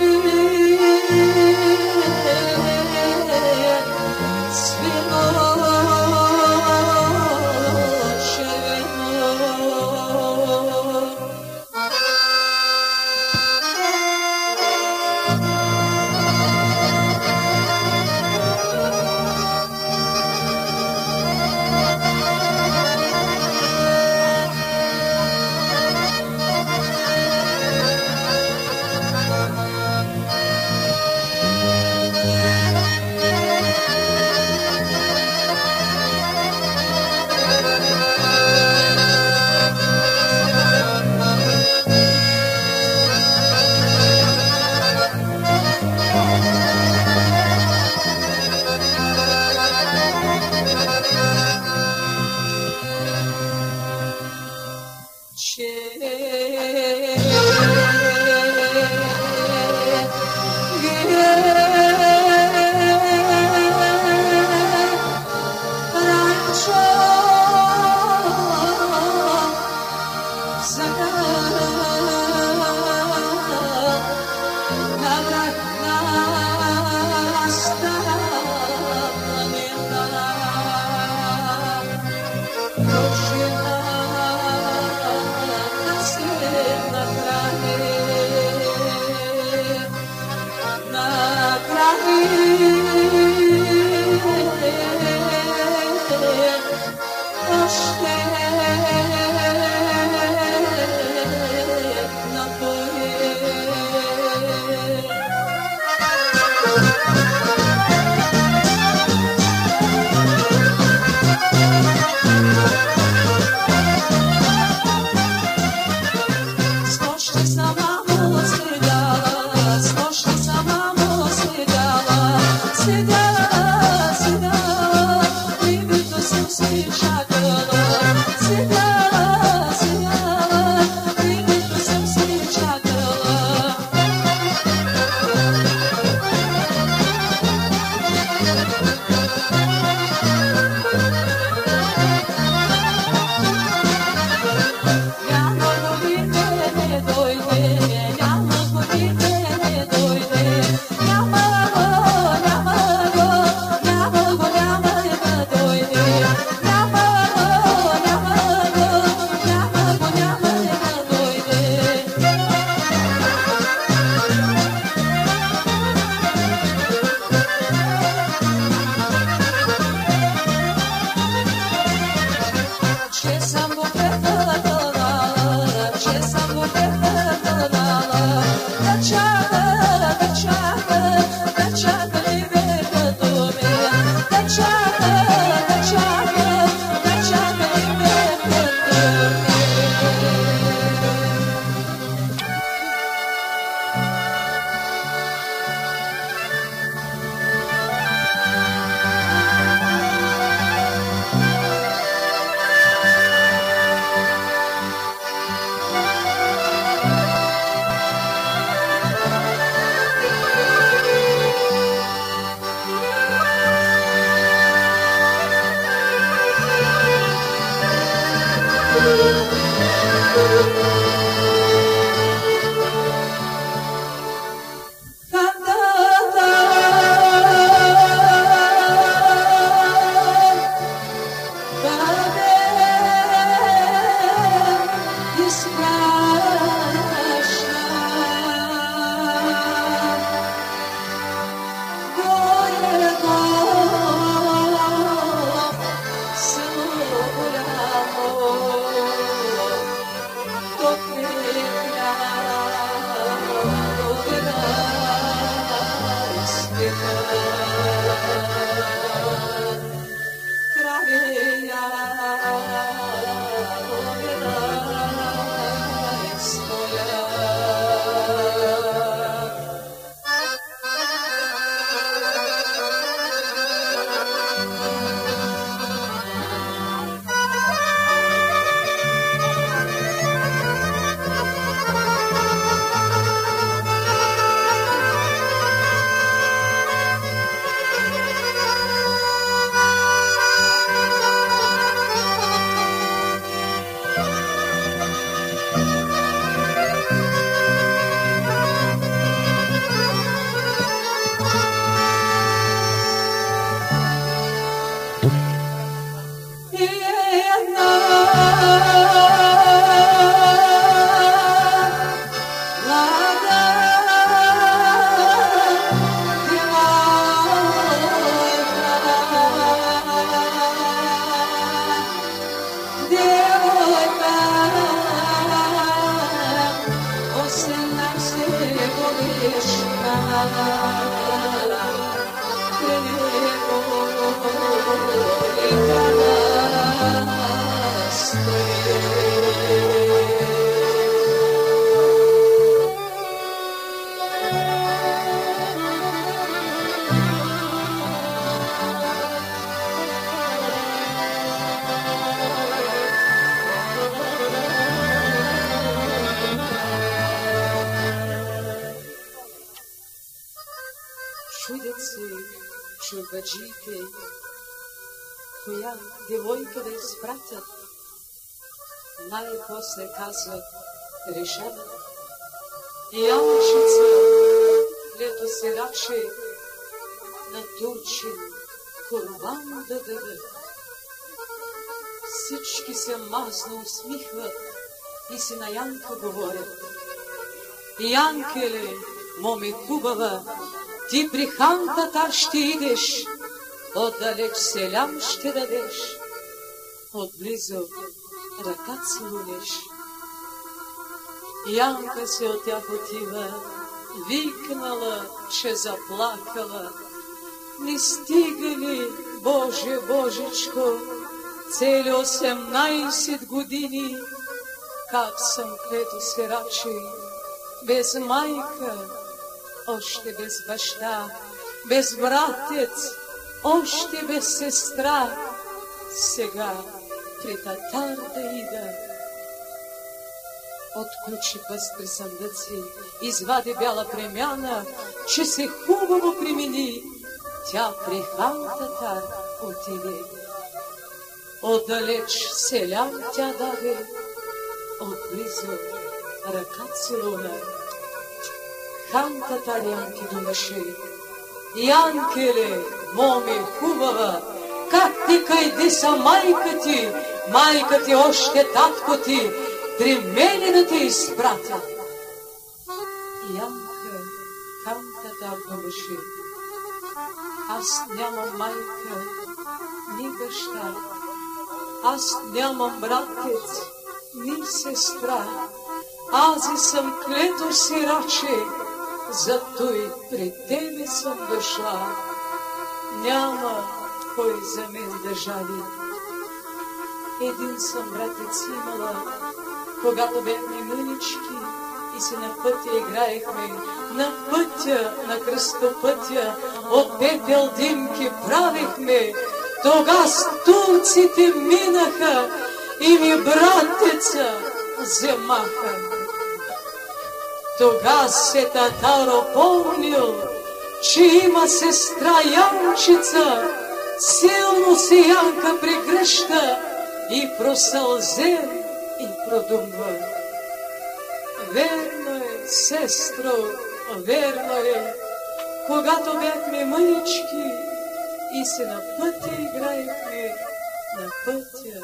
you. Чувачите, коя девойка да изпратят. Най-после казват, решават. Янчица, лето се раче на турчин курбан да дадат. Всички се мазно усмихват и си на Янка говорят. Янкеле, моми хубава, ти при хантата ще идеш, отдалеч селям ще дадеш, отблизо ръка целунеш. Янка се от тях отива, викнала, че заплакала. Не стига ли, Боже, Божечко, цели 18 години, как съм клето сираче, без майка, още без баща, без братец, още без сестра. Сега при татар да ида. Отключи пъстри съндъци, извади бяла премяна, че се хубаво примени. Тя при хан татар отиде. Отдалеч селям тя даде, отблизо ръка целуна хан татарянки думаше. Янкеле, моме хубава, как ти къде са майка ти, майка ти още татко ти, при мене да те изпратя. Янка, хан татар думаше. Аз нямам майка, ни баща, аз нямам братец, ни сестра, аз съм клето сираче, зато и при тебе съм дошла. Няма кой за мен да жали. Един съм братец имала, когато бехме мънички и се на пътя играехме, на пътя, на кръстопътя, от пепел димки правихме. Тога стулците минаха и ми братеца вземаха. Тога се татаро помнил, че има сестра Янчица, силно се Янка прегръща и просълзе и продумва. Верно е, сестро, верно е, когато бяхме мънички и се на пътя играехме, на пътя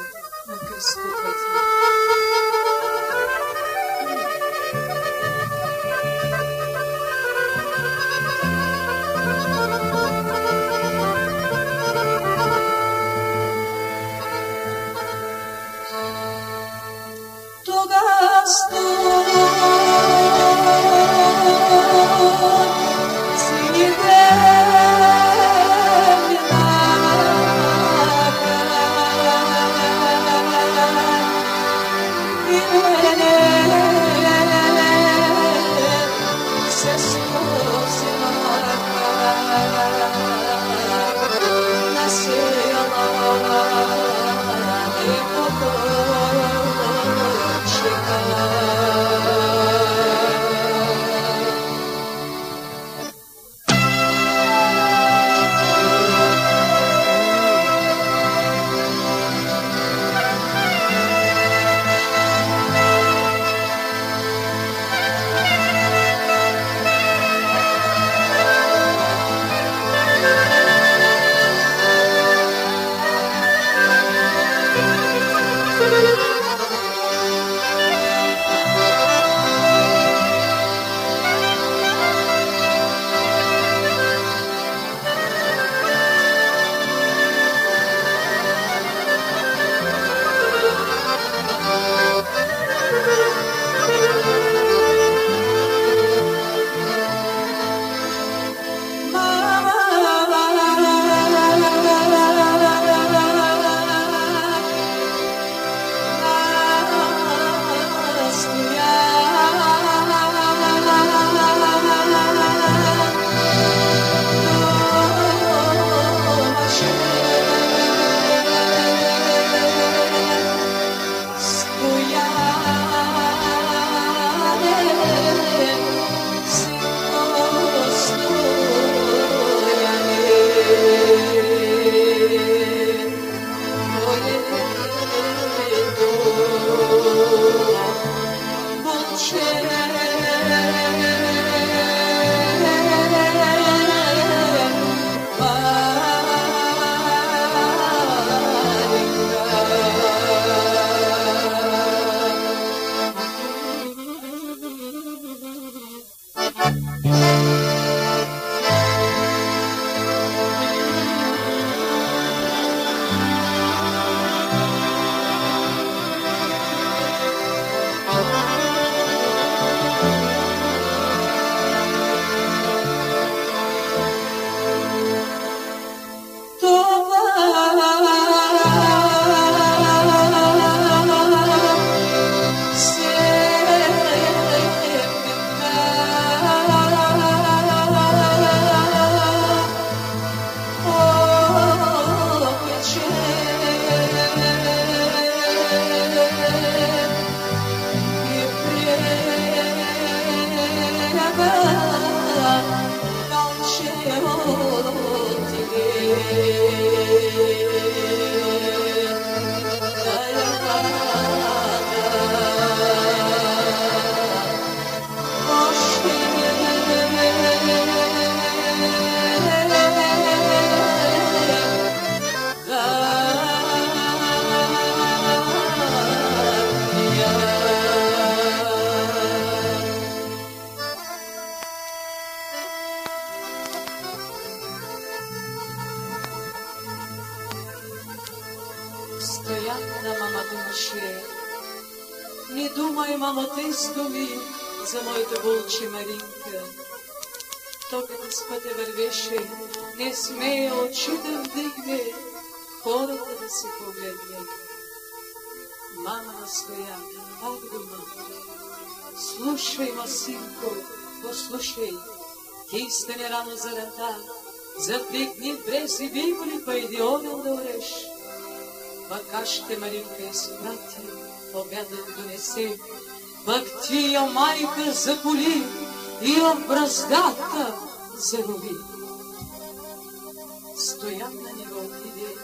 на кръстопътя. Lord. Стоянна, мама думаше, не думай, мамо, тези думи за моята вълче Маринка. То като с пътя вървеше, не смее очи да вдигне, хората да се погледне. Мама настоя, пак дума, слушай, масинко, послушай, ти стане рано заранта, запрегни брези биволи, па иди огън да ореш. Пък ще Маринка изпрати, обядът донесе, пък ти я майка заколи и я в браздата зарови. Стоян на него отиде,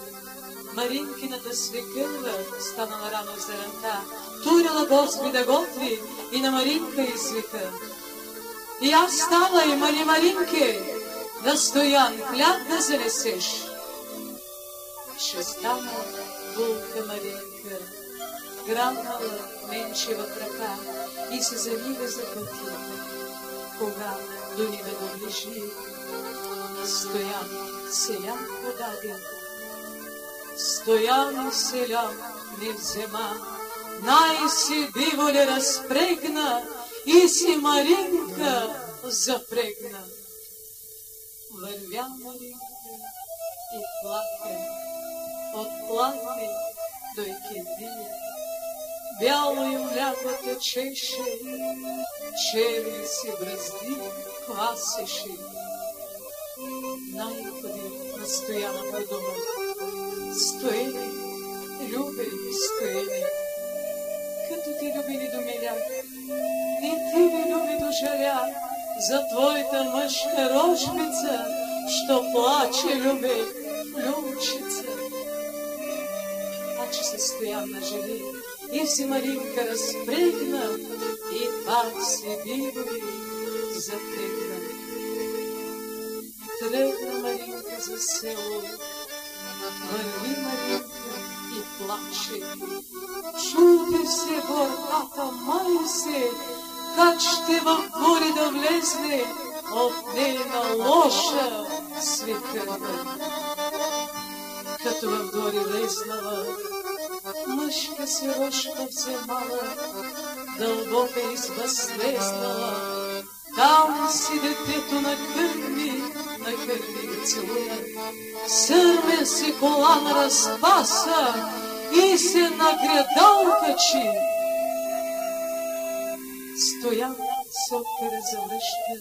Маринкината свекърва станала рано заранта, турила Госпи да готви и на Маринка извика. И аз стала и мали Маринке, на стоян хляб да занесеш. Ще стана булка Маринка, грамнала менчева крака и се замига за пъти. Кога до ни да доближи, стоян селян подаде, стоян селян не взема, най си биволе разпрегна и си Маринка запрегна. Вървя Маринка и плака, от плака до Екедия. Бяло им мляко течеше, черни си бръзди квасеше. Най-ходи настояна пред дома, стоели, любели, стоели, като ти любили до миля, и ти ми люби до жаря, за твоята мъжка рожбица, що плаче любе, любчица. А че се стоян на жали, и си Маринка разпрегна, и пак се бивови запрегна. Тръгна Маринка за село, върви Маринка и плаче. Чуди се горката май се, как ще в горе да влезне от нейна лоша светърна. Като в горе влезнала, мъжка се рожка вземала, дълбока изба слезнала, там си детето на кърми, на кърми го целуя. Сърмен си колан разпаса и се нагрядал качи. Стоян се опира завръща,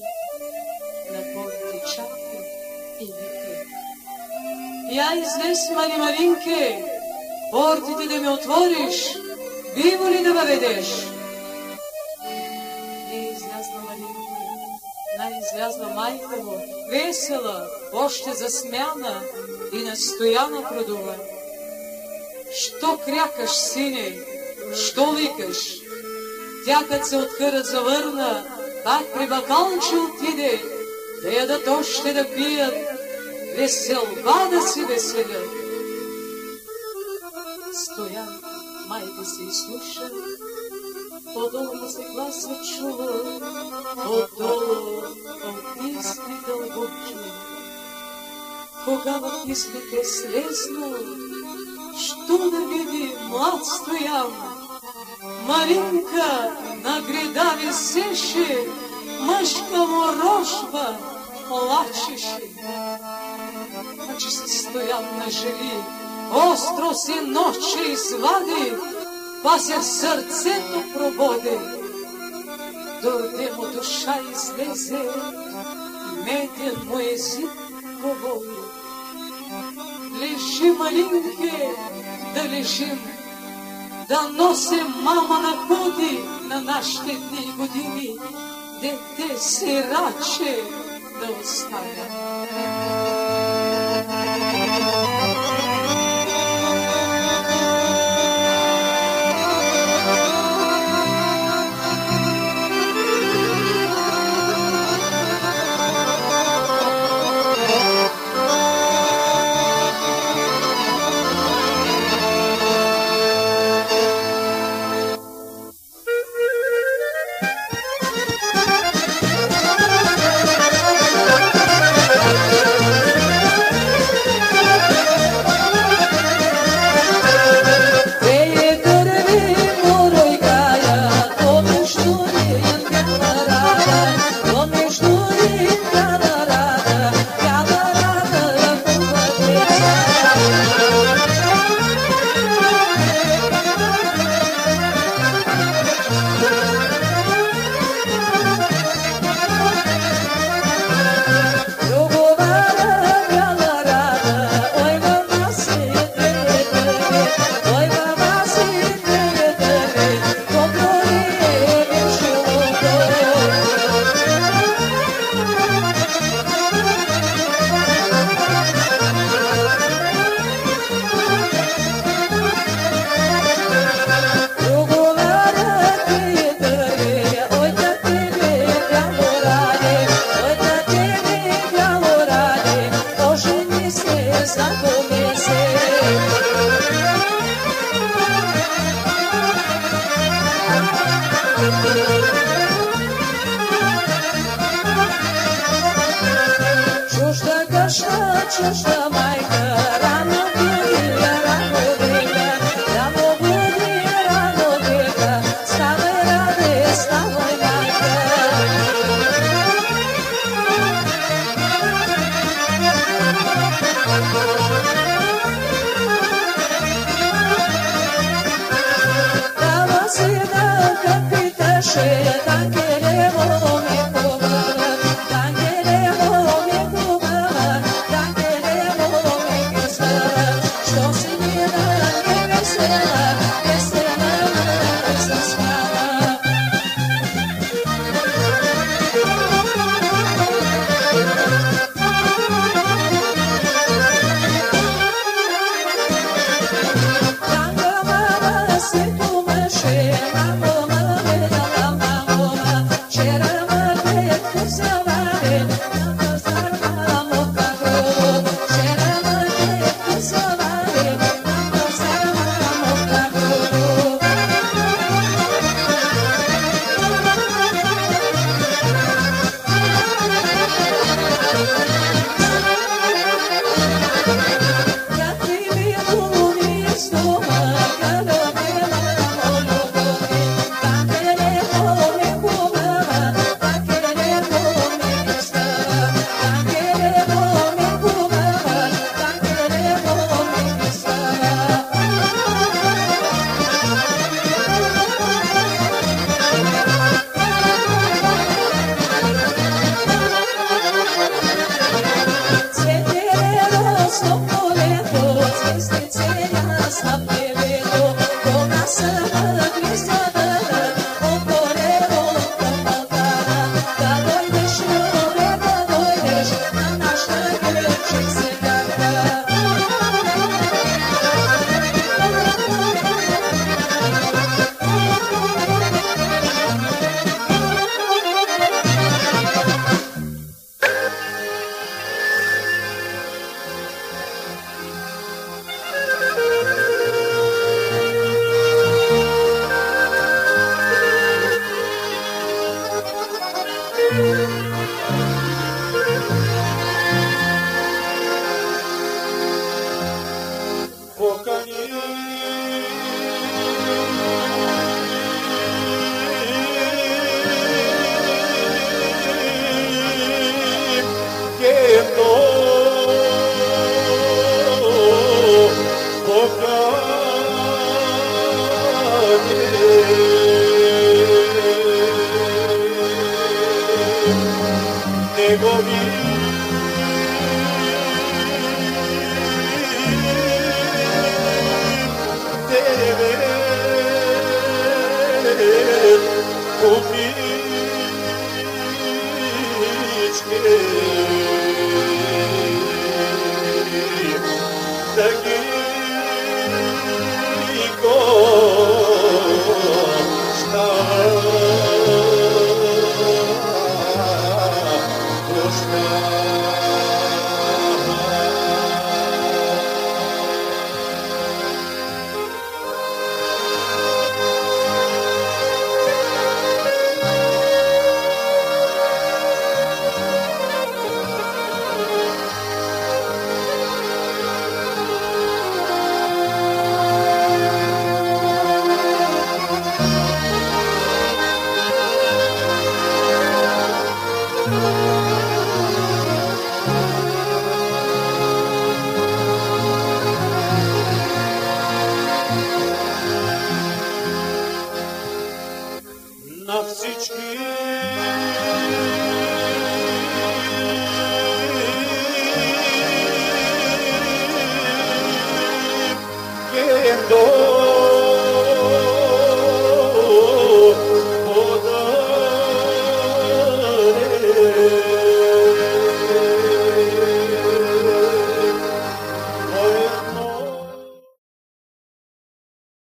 на порти чака и вика. Я излез, мали Маринке, портите да ме отвориш, биво ли да въведеш? Не излязла Маринка, най-излязла майка му, весела, още засмяна и настояна продува. Що крякаш, сине? Що викаш? Тя като се от къра завърна, пак при бакалче отиде, да ядат още да пият, веселба да си веселят. Стоян, майка се изслуша, отдолу се гласа чува, отдолу от писни дълбоки. Кога в писните слезнал, що да види млад стоян, Маринка на греда висеше, мъжка му рожба плачеше. А че се стоян на жали, остро си ноче извади, па се сърцето прободи. Дойде му душа излезе, меден му език говори. Лежи, малинке, да лежим, да носим мама на ходи на нашите дни и години, дете сираче да оставя.